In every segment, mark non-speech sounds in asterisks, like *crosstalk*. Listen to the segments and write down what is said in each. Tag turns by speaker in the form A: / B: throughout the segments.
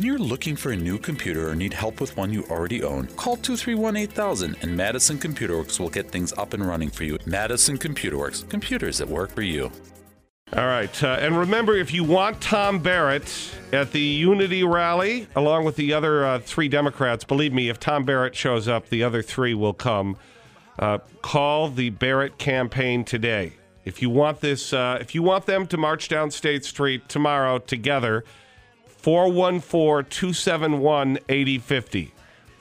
A: When you're looking for a new computer or need help with one you already own, call 231 8000 and Madison Computer Works will get things up and running for you. Madison Computer Works, computers that work for you.
B: All right. Uh, and remember, if you want Tom Barrett at the Unity rally, along with the other uh, three Democrats, believe me, if Tom Barrett shows up, the other three will come. Uh, call the Barrett campaign today. If you want this, uh, if you want them to march down State Street tomorrow together, 414 271 8050.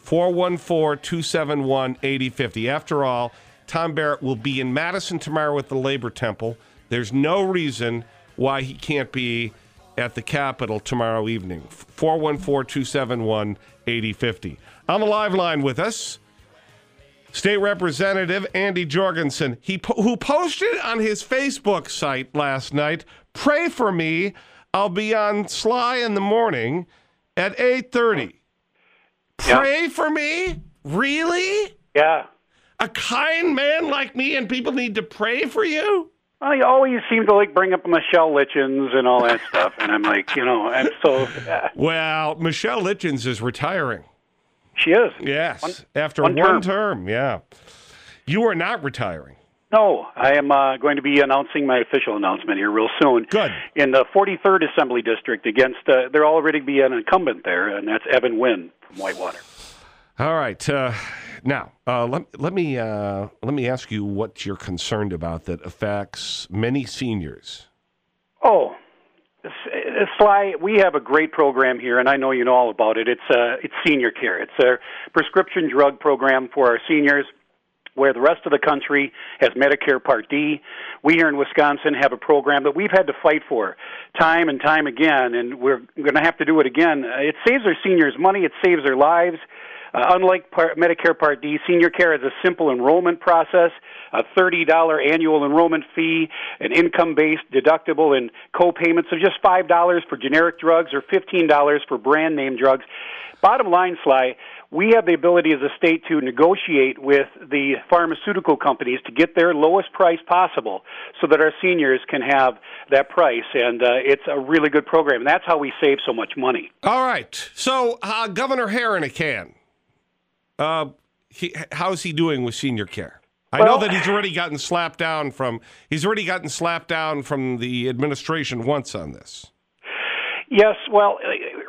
B: 414 271 8050. After all, Tom Barrett will be in Madison tomorrow at the Labor Temple. There's no reason why he can't be at the Capitol tomorrow evening. 414 271 8050. On the live line with us, State Representative Andy Jorgensen, he po- who posted on his Facebook site last night, "Pray for me. I'll be on Sly in the morning at 8:30." Pray for me? Really?
C: Yeah.
B: A kind man like me and people need to pray for you?
C: Well, you always seem to like bring up Michelle Litjens and all that stuff, and I'm like, you know, and so uh,
B: Well, Michelle Litjens is retiring.
C: she is.
B: Yes,
C: One-
B: after
C: one
B: one,
C: term.
B: term. Yeah. You are not retiring.
C: No, I am uh, going to be announcing my official announcement here real soon.
B: Good.
C: In the 43rd Assembly District against, uh, there already be an incumbent there, and that's Evan Wynn from Whitewater.
B: All right. Uh, now, uh, let, let me uh, let me ask you what you're concerned about that affects many seniors.
C: Oh, Sly, we have a great program here, and I know you know all about it. It's uh, it's senior care. It's a prescription drug program for our seniors, where the rest of the country has Medicare Part D. We here in Wisconsin have a program that we've had to fight for time and time again, and we're going to have to do it again. It saves our seniors money. It saves their lives. Uh, unlike part, Medicare Part D, senior care is a simple enrollment process, a $30 annual enrollment fee, an income based deductible, and co payments of just $5 for generic drugs or $15 for brand name drugs. Bottom line, Sly, we have the ability as a state to negotiate with the pharmaceutical companies to get their lowest price possible so that our seniors can have that price. And uh, it's a really good program. And that's how we save so much money.
B: All right. So, uh, Governor Hare in a can. Uh, he, how's he doing with senior care? I know that he's already gotten slapped down from he's already gotten slapped down from the administration once on this.
C: Yes, well,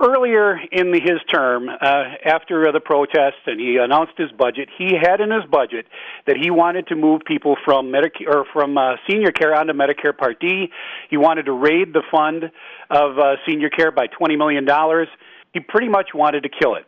C: earlier in his term, uh, after the protests, and he announced his budget. He had in his budget that he wanted to move people from Medicare or from uh, senior care onto Medicare Part D. He wanted to raid the fund of uh, senior care by twenty million dollars. He pretty much wanted to kill it.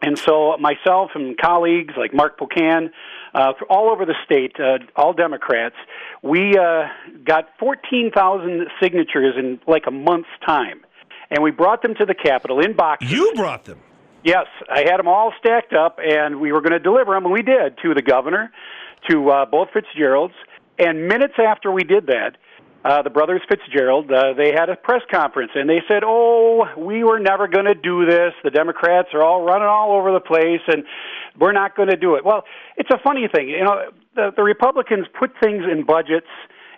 C: And so myself and colleagues like Mark Pocan, uh, all over the state, uh, all Democrats, we uh, got 14,000 signatures in like a month's time. And we brought them to the Capitol in boxes.
B: You brought them.
C: Yes, I had them all stacked up, and we were going to deliver them, and we did to the governor, to uh, both Fitzgeralds. And minutes after we did that, uh, the brothers Fitzgerald, uh, they had a press conference, and they said, "Oh, we were never going to do this. The Democrats are all running all over the place, and we're not going to do it." Well, it's a funny thing, you know. The, the Republicans put things in budgets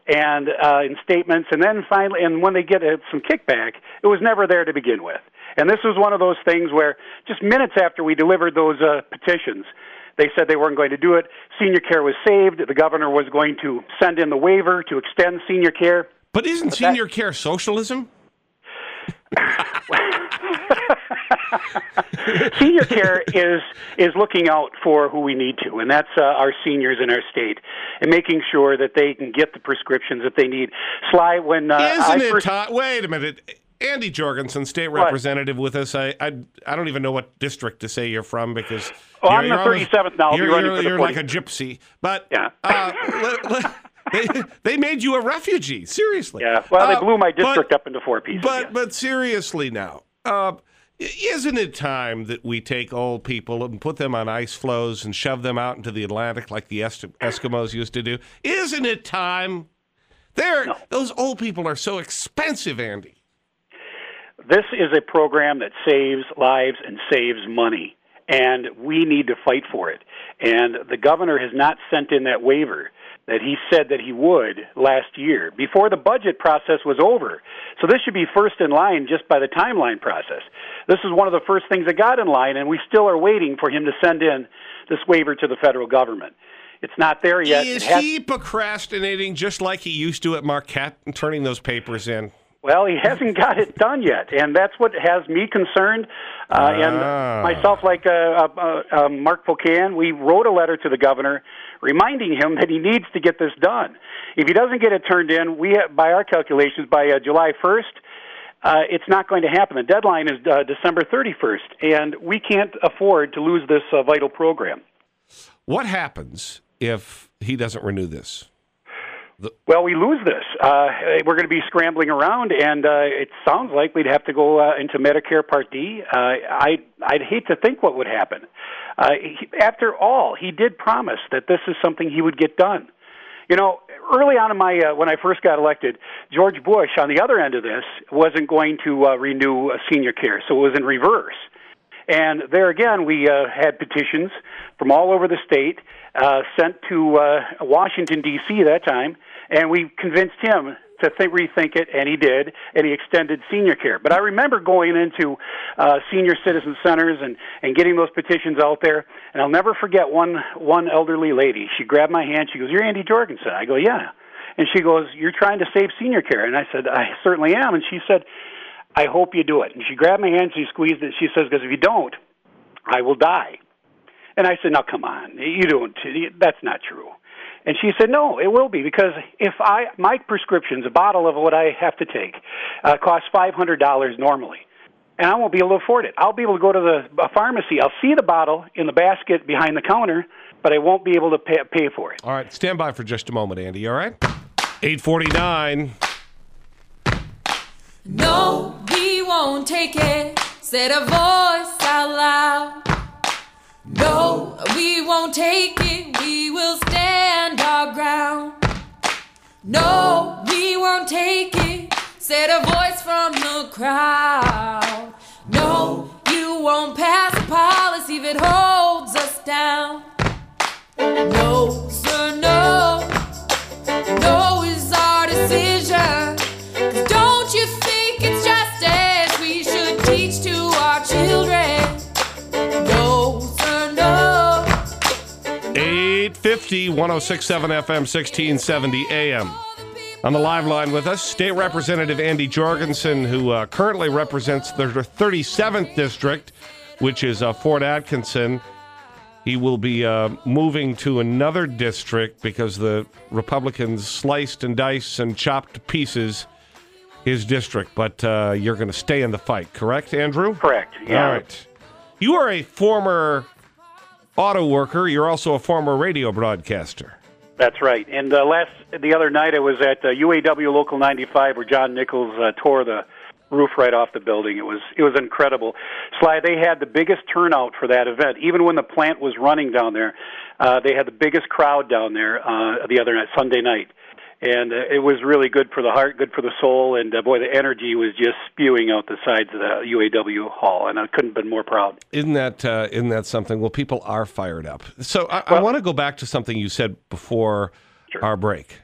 C: and uh, in statements, and then finally, and when they get uh, some kickback, it was never there to begin with. And this was one of those things where just minutes after we delivered those uh, petitions, they said they weren't going to do it. Senior care was saved. The governor was going to send in the waiver to extend senior care.
B: But isn't senior care socialism? *laughs*
C: senior care is is looking out for who we need to, and that's uh, our seniors in our state, and making sure that they can get the prescriptions that they need. Sly, when uh, I
B: Isn't it
C: first?
B: Wait a minute. Andy Jorgensen, state representative with us. I, I I don't even know what district to say you're from because
C: Oh,
B: you're,
C: I'm the
B: you're almost-
C: 37th now.
B: You're, you're- you're like a gypsy, but
C: Yeah.
B: uh, let- let- *laughs* they, they made you a refugee. Seriously.
C: yeah, well,
B: Uh,
C: they blew my
B: but-
C: district up into four pieces.
B: But
C: yeah.
B: but seriously now, uh, isn't it time that we take old people and put them on ice floes and shove them out into the Atlantic like the Eskimos used to do? Isn't it time? There, those old people are so expensive, Andy.
C: This is a program that saves lives and saves money. and we need to fight for it. And the governor has not sent in that waiver that he said that he would last year before the budget process was over. So this should be first in line just by the timeline process. This is one of the first things that got in line, and we still are waiting for him to send in this waiver to the federal government. It's not there yet.
B: Is he procrastinating just like he used to at Marquette and turning those papers in?
C: Well, he *laughs* hasn't got it done yet, and that's what has me concerned. Uh,
B: Ah.
C: And myself, like uh, uh, uh, Mark Pocan, we wrote a letter to the governor reminding him that he needs to get this done. If he doesn't get it turned in, we, have, by our calculations, by uh, July 1st, uh, it's not going to happen. The deadline is uh, December 31st, and we can't afford to lose this uh, vital program.
B: What happens if he doesn't renew this?
C: Well, we lose this. Uh, we're going to be scrambling around, and uh, it sounds like we'd have to go uh, into Medicare Part D. Uh, I I'd hate to think what would happen. Uh, he, after all, he did promise that this is something he would get done. You know, early on in my uh, when I first got elected, George Bush on the other end of this wasn't going to uh, renew uh, senior care, so it was in reverse. And there again, we uh, had petitions from all over the state uh, sent to uh, Washington D.C. that time, and we convinced him to think, rethink it, and he did, and he extended senior care. But I remember going into uh, senior citizen centers and and getting those petitions out there, and I'll never forget one one elderly lady. She grabbed my hand. She goes, "You're Andy Jorgensen." I go, "Yeah," and she goes, "You're trying to save senior care," and I said, "I certainly am," and she said. I hope you do it. And she grabbed my hand, she squeezed it. She says, because if you don't, I will die. And I said, now come on, you don't, that's not true. And she said, no, it will be because if I, my prescriptions, a bottle of what I have to take, uh, costs $500 normally. And I won't be able to afford it. I'll be able to go to the a pharmacy. I'll see the bottle in the basket behind the counter, but I won't be able to pay, pay for it.
B: All right, stand by for just a moment, Andy. All right? 849.
D: No, we won't take it. Said a voice out loud. No, we won't take it. We will stand our ground. No, we won't take it. Said a voice from the crowd. No, you won't pass a policy it holds us down.
B: 850 1067 FM 1670 AM. On the live line with us, State Representative Andy Jorgensen, who uh, currently represents the 37th District, which is uh, Fort Atkinson. He will be uh, moving to another district because the Republicans sliced and diced and chopped to pieces his district. But uh, you're going to stay in the fight, correct, Andrew?
C: Correct. Yeah.
B: All right. You are a former auto worker. You're also a former radio broadcaster.
C: That's right. And uh, last the other night, I was at uh, UAW Local 95, where John Nichols uh, tore the roof right off the building. It was it was incredible. Sly, they had the biggest turnout for that event. Even when the plant was running down there, uh, they had the biggest crowd down there uh, the other night, Sunday night. And uh, it was really good for the heart, good for the soul, and uh, boy, the energy was just spewing out the sides of the UAW hall, and I couldn't have been more proud.
B: Isn't that uh, isn't that something? Well, people are fired up. So I, I want to go back to something you said before
C: Sure.
B: our break.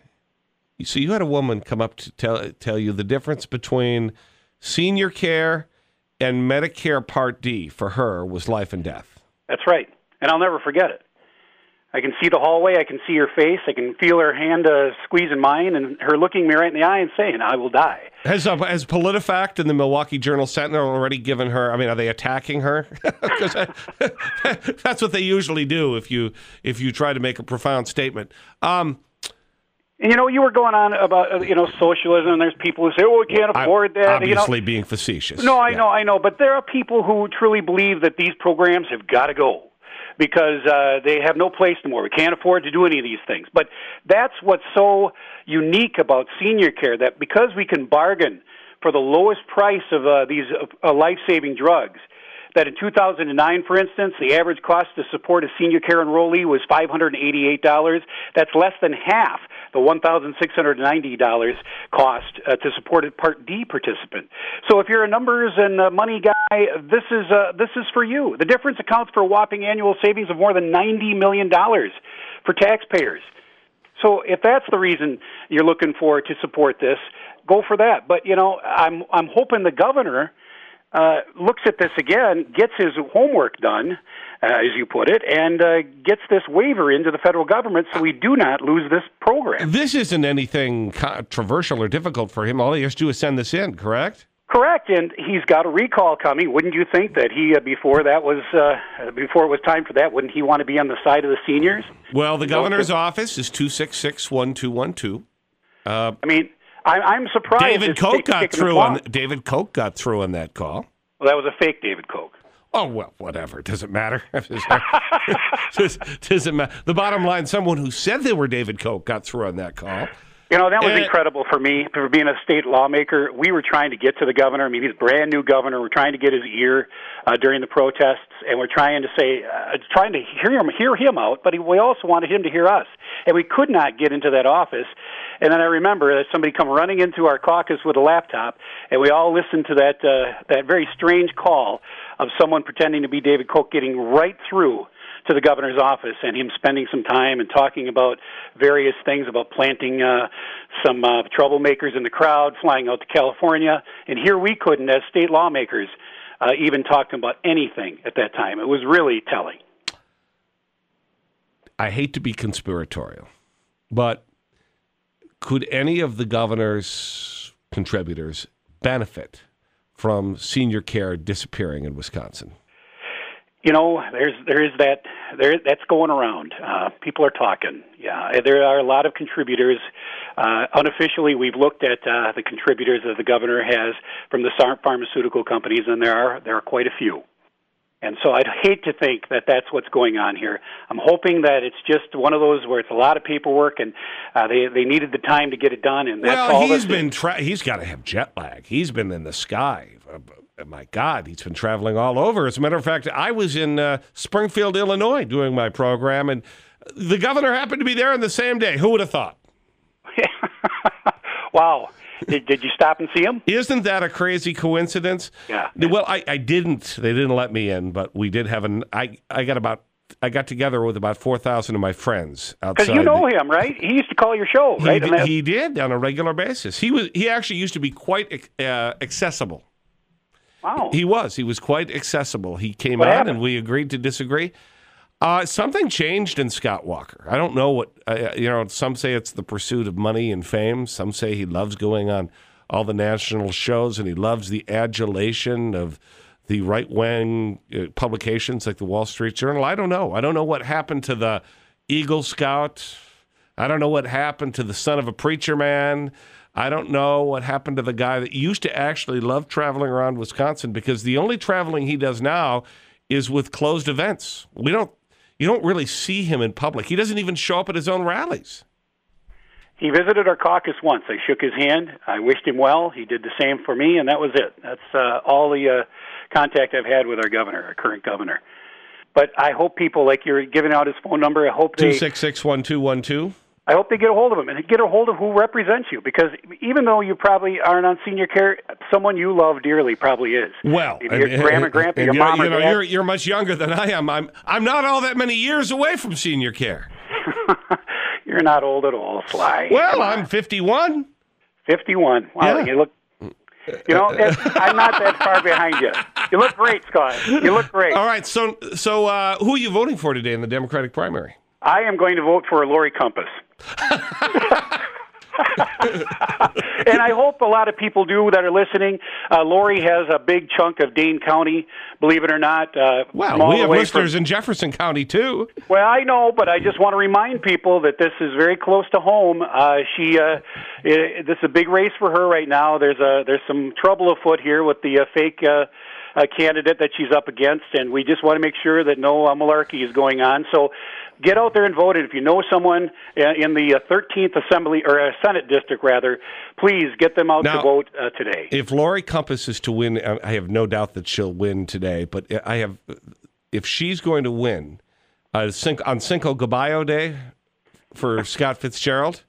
B: So you had a woman come up to tell tell you the difference between senior care and Medicare Part D for her was life and death.
C: That's right, and I'll never forget it. I can see the hallway. I can see her face. I can feel her hand uh, squeezing mine, and her looking me right in the eye and saying, "I will die."
B: Has uh, has PolitiFact and the Milwaukee Journal Sentinel already given her? I mean, are they attacking her? *laughs* 'Cause that- *laughs* that's what they usually do if you if you try to make a profound statement. Um,
C: And you know, you were going on about uh, you know socialism, and there's people who say, "Oh, we can't afford that." You know,
B: obviously being facetious.
C: No, I
B: Yeah.
C: know, I know, but there are people who truly believe that these programs have got to go because uh, they have no place anymore. We can't afford to do any of these things. But that's what's so unique about senior care that because we can bargain for the lowest price of uh, these uh, life-saving drugs. That in 2009, for instance, the average cost to support a senior care enrollee was $588. That's less than half the $1,690 cost uh, to support a Part D participant. So if you're a numbers and uh, money guy this is uh, this is for you. The difference accounts for a whopping annual savings of more than ninety million dollars for taxpayers. So if that's the reason you're looking for to support this, go for that. But you know, I'm I'm hoping the governor uh, looks at this again, gets his homework done, uh, as you put it, and uh, gets this waiver into the federal government so we do not lose this program.
B: This isn't anything controversial or difficult for him. All he has to do is send this in, correct?
C: Correct, and he's got a recall coming. Wouldn't you think that he, uh, before that was, uh, before it was time for that, wouldn't he want to be on the side of the seniors?
B: Well, the governor's office is two six six one two one two.
C: Uh, I mean, I, I'm surprised.
B: David Koch got through on David Koch got through on that call.
C: Well, that was a fake David Koch.
B: Oh well, whatever. Doesn't matter. *laughs* doesn't matter. *laughs* The bottom line: someone who said they were David Koch got through on that call.
C: You know, that was incredible for me for being a state lawmaker. We were trying to get to the governor. I mean, he's a brand new governor. We're trying to get his ear uh, during the protests, and we're trying to say, uh, trying to hear him, hear him out. But he, we also wanted him to hear us, and we could not get into that office. And then I remember that somebody come running into our caucus with a laptop, and we all listened to that uh, that very strange call of someone pretending to be David Koch getting right through to the governor's office and him spending some time and talking about various things about planting uh, some uh, troublemakers in the crowd, flying out to California. And here we couldn't, as state lawmakers, uh, even talk about anything at that time. It was really telling.
B: I hate to be conspiratorial, but could any of the governor's contributors benefit from senior care disappearing in Wisconsin?
C: You know, there's there is that there that's going around. Uh, people are talking. Yeah, there are a lot of contributors. Uh, unofficially, we've looked at uh, the contributors that the governor has from the pharmaceutical companies, and there are there are quite a few. And so I'd hate to think that that's what's going on here. I'm hoping that it's just one of those where it's a lot of paperwork and uh, they they needed the time to get it done. And that's
B: well,
C: all
B: he's been tra- he's got to have jet lag. He's been in the sky my God, he's been traveling all over. As a matter of fact, I was in uh, Springfield, Illinois, doing my program, and the governor happened to be there on the same day. Who would have thought? *laughs*
C: wow. Did, did you stop and see him?
B: Isn't that a crazy coincidence?
C: Yeah.
B: Well, I, I didn't. They didn't let me in, but we did have an. I I got about I got together with about 4,000 of my friends outside.
C: Because you know the, him, right? He used to call your show, right?
B: He did, he did, on a regular basis. He was he actually used to be quite uh, accessible.
C: Wow.
B: He was. He was quite accessible. He came
C: what
B: on
C: happened?
B: and we agreed to disagree. Uh, something changed in Scott Walker. I don't know what, uh, you know, some say it's the pursuit of money and fame. Some say he loves going on all the national shows and he loves the adulation of the right wing uh, publications like the Wall Street Journal. I don't know. I don't know what happened to the Eagle Scout. I don't know what happened to the son of a preacher man. I don't know what happened to the guy that used to actually love traveling around Wisconsin because the only traveling he does now is with closed events. We don't you don't really see him in public. He doesn't even show up at his own rallies.
C: He visited our caucus once. I shook his hand. I wished him well. He did the same for me, and that was it. That's uh, all the uh, contact I've had with our governor, our current governor. But I hope people, like you're giving out his phone number, I hope they.
B: 266 1212.
C: I hope they get a hold of him and get a hold of who represents you because even though you probably aren't on senior care, someone you love dearly probably is.
B: Well,
C: Maybe your and, grandma, grandpa, your
B: mom,
C: you
B: know,
C: dad.
B: You're, you're much younger than I am. I'm I'm not all that many years away from senior care. *laughs*
C: you're not old at all, Sly.
B: Well, I'm 51.
C: 51. Wow,
B: Yeah.
C: you look. You know, it- I'm not that far behind you. You look great, Scott. You look great.
B: All right, so so uh, who are you voting for today in the Democratic primary?
C: I am going to vote for Lori Compas. *laughs* and I hope a lot of people do that are listening. Uh, Lori has a big chunk of Dane County, believe it or not. Uh,
B: Well, we have listeners
C: from-
B: in Jefferson County too.
C: well, I know, but I just want to remind people that this is very close to home. Uh, she, uh, i this is a big race for her right now. There's a there's some trouble afoot here with the uh, fake uh, uh, candidate that she's up against, and we just want to make sure that no uh, malarkey is going on. So, get out there and vote. And if you know someone uh, in the uh, 13th Assembly or uh, Senate district, rather, please get them out
B: Now-
C: to vote uh, today.
B: If Lori Compas is to win, uh, I have no doubt that she'll win today. But I have, if she's going to win uh, on Cinco Gaballo Day for Scott Fitzgerald,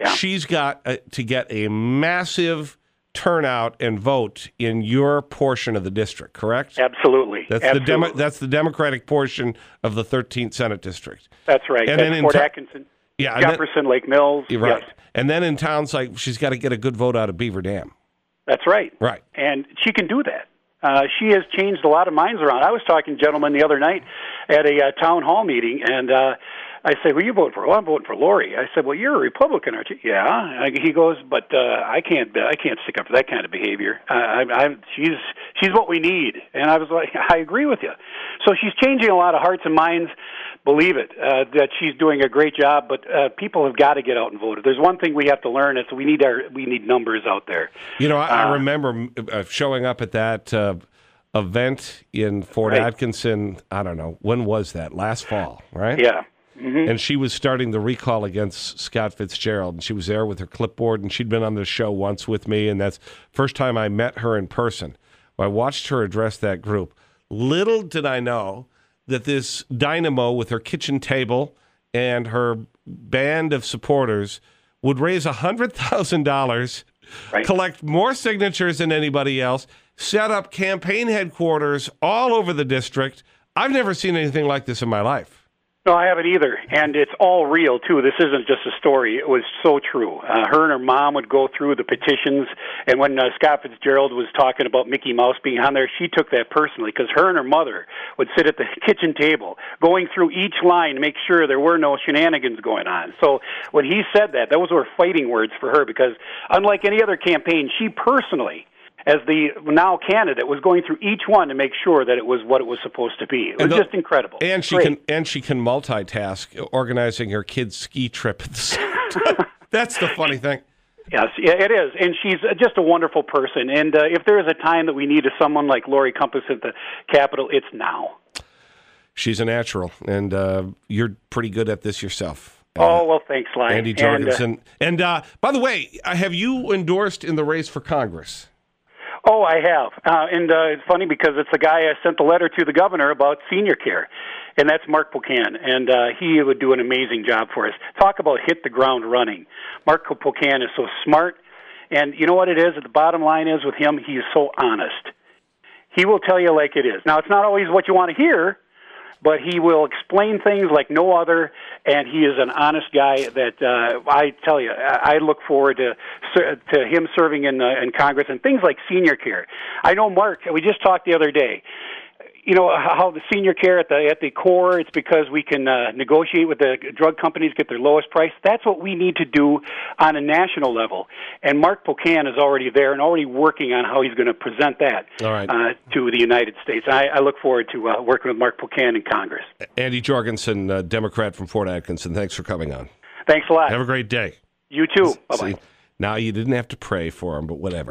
C: Yeah.
B: she's got uh, to get a massive turn out and vote in your portion of the district, correct?
C: Absolutely.
B: That's
C: Absolutely.
B: the Demo- that's the Democratic portion of the 13th Senate district.
C: That's right.
B: And
C: That's
B: then in
C: Fort Atkinson,
B: Yeah, and then-
C: Jefferson, Lake Mills.
B: Right.
C: Yes,
B: And then in towns like she's got to get a good vote out of Beaver Dam.
C: that's right.
B: Right.
C: And she can do that. Uh, she has changed a lot of minds around. I was talking to a gentleman the other night at a uh, town hall meeting, and uh, I said, "Who you voting for?" Well, I'm voting for Lori. I said, "Well, you're a Republican, aren't you?" Yeah. And he goes, "But uh, I can't. I can't stick up for that kind of behavior. Uh, I, I'm, she's she's what we need." And I was like, "I agree with you." So she's changing a lot of hearts and minds. Believe it uh, that she's doing a great job, but uh, people have got to get out and vote. If there's one thing we have to learn, it's we need our we need numbers out there.
B: You know, I, I
C: Uh,
B: remember uh, showing up at that uh, event in Fort
C: Right.
B: Atkinson. I don't know when was that? Last fall, right?
C: Yeah. Mm-hmm.
B: And she was starting the recall against Scott Fitzgerald, and she was there with her clipboard, and she'd been on the show once with me, and that's first time I met her in person. I watched her address that group. Little did I know that this dynamo with her kitchen table and her band of supporters would raise hundred thousand dollars,
C: Right.
B: collect more signatures than anybody else, set up campaign headquarters all over the district. I've never seen anything like this in my life.
C: No, I haven't either, and it's all real too. This isn't just a story; it was so true. Uh, her and her mom would go through the petitions, and when uh, Scott Fitzgerald was talking about Mickey Mouse being on there, she took that personally because her and her mother would sit at the *laughs* kitchen table, going through each line to make sure there were no shenanigans going on. So when he said that, those were fighting words for her because, unlike any other campaign, she personally. As the now candidate was going through each one to make sure that it was what it was supposed to be. It was
B: the-
C: just incredible.
B: And she
C: Great.
B: can and she can multitask, organizing her kids' ski trip at the same time. *laughs* That's the funny thing.
C: Yes, yeah, it is, and she's uh, just a wonderful person. And uh, if there is a time that we need a someone like Lori Compas at the Capitol, it's now.
B: She's a natural, and uh, you're pretty good at this yourself.
C: oh well, thanks, Sly.
B: Andy
C: And, uh,
B: Jorgensen. And, uh, by the way, uh, have you endorsed in the race for Congress?
C: Oh, I have, uh, and uh, it's funny because it's the guy I sent the letter to the governor about senior care, and that's Mark Pocan, and uh, he would do an amazing job for us. Talk about hit the ground running. Mark Pocan is so smart, and you know what it is. The bottom line is with him, he is so honest. He will tell you like it is. Now, it's not always what you want to hear, but he will explain things like no other, and he is an honest guy. That uh, I tell you, I look forward to to him serving in uh, in Congress and things like senior care. I know Mark. We just talked the other day. You know how the senior care at the at the core. It's because we can uh, negotiate with the drug companies, get their lowest price. That's what we need to do on a national level. And Mark Pocan is already there and already working on how he's going to present that
B: right.
C: uh, to the United States. I, I look forward to uh, working with Mark Pocan in Congress.
B: Andy Jorgensen, uh, Democrat from Fort Atkinson. Thanks for coming on.
C: Thanks a lot.
B: Have a great day.
C: you too. Bye
B: now you didn't have to pray for him, but whatever.